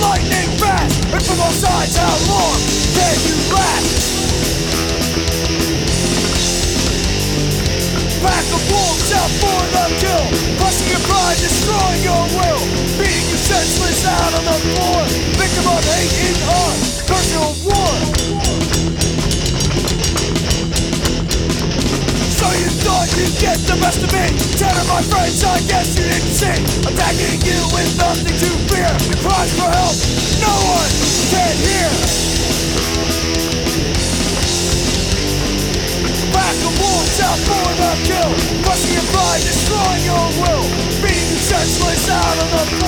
lightning fast And from all sides how long can you last? Pack of wolves out for the kill crushing your pride, destroying your will Beating you senseless out on the floor best of me. Telling my friends, I guess you didn't see. Attacking you with nothing to fear. Your cries for help, no one can hear. Back of wolves out for the kill. Crushing your pride, destroying your will. Beating senseless out on the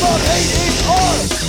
Antwort hate ich euch!